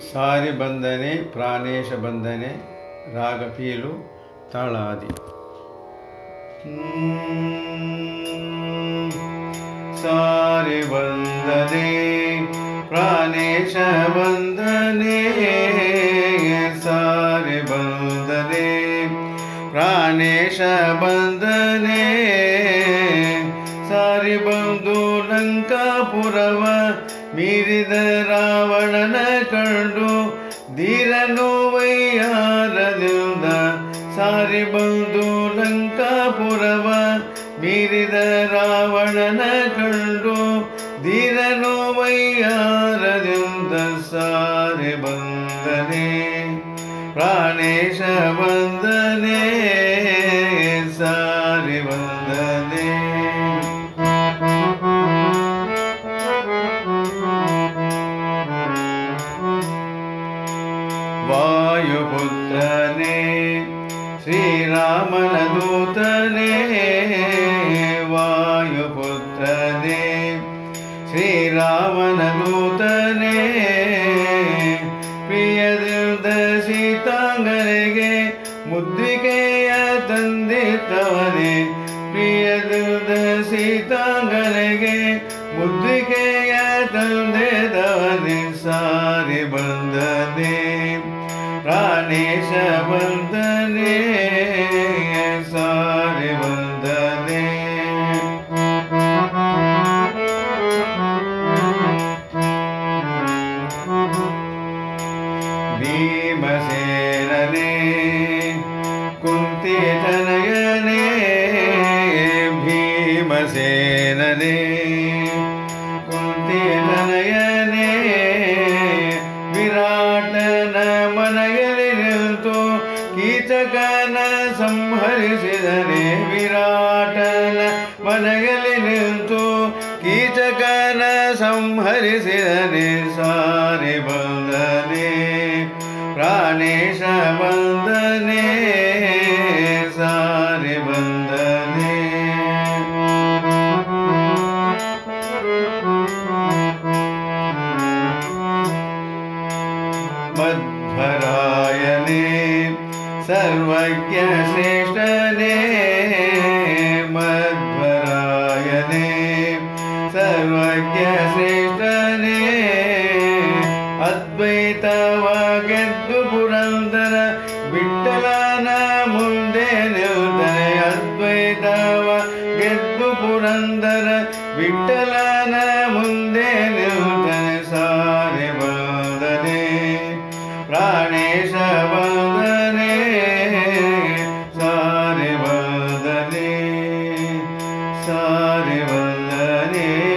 ಸಾರಿ ಬಂದನೆ, ಪ್ರಾಣೇಶ ಬಂದನೆ, ರಾಗ ಪೀಲು, ತಾಳಾದಿ. ಸಾರಿ ಬಂದನೆ, ಪ್ರಾಣೇಶ ಬಂದನೆ, ಸಾರಿ ಬಂದನೆ, ಪ್ರಾಣೇಶ ಬಂದನೆ, ಸಾರಿ ಬಂದು ಲಂಕಾಪುರವ ಮೀರಿದ ರಾವಣನ ಕಂಡು ಧೀರನು ವೈಯಾರದಿಂದ ಸಾರಿ ಬಂದು ಲಂಕಾಪುರವ ಮೀರಿದ ರಾವಣನ ಕಂಡು ಧೀರನು ವೈಯಾರದಿಂದ ಸಾರಿ ಬಂದನೆ ಪ್ರಾಣೇಶ ಬಂದನೆ. ವಾಯುಪುತ್ರನೇ ಶ್ರೀರಾಮನ ದೂತನೇ ವಾಯುಪುತ್ರನೇ ಶ್ರೀರಾಮನ ದೂತನೇ ಪ್ರಿಯದಿಂದ ಸೀತಾಂಗನೆಗೆ ಮುದ್ರಿಕೆಯ ತಂದಿದ್ದವನೇ ಪ್ರಿಯದಿಂದ ಸೀತಾಂಗನೆಗೆ ಮುದ್ರಿಕೆಯ ತಂದೆದವನೇ ಸಾರಿ गणेशवन्दने सारने भीमसेरे कुन्ती जनगने भीमसेनने। ಸಂಹರಿಸಿದನೆ ವಿರಾಟನ ಮನೆಯಲ್ಲಿ ನಿಂತು ಕೀಚಕನ ಸಂಹರಿಸಿದನೆ ಸಾರಿ ಬಂದನೆ ಪ್ರಾಣೇಶ ಬಂದನೆ ಸಾರಿ ಬಂದನೆ. ಮಧ್ವರಾಯನೇ ಸರ್ವಜ್ಞ ಶ್ರೇಷ್ಠನೇ ಮಧ್ವರಾಯನೇ. ಸರ್ವಜ್ಞ ಶ್ರೇಷ್ಠನೇ ಅದ್ವೈತವಾಗೆದ್ದು ಪುರಂದರ ವಿಠಲನ ಮುಂದೆ ನಿಲ್ತನೆ ಅದ್ವೈತವ ಗೆದ್ದು ಪುರಂದರ ವಿಠಲನ ಸಾರಿ ಬಂದನೆ ಸಾರಿ ಬಂದನೆ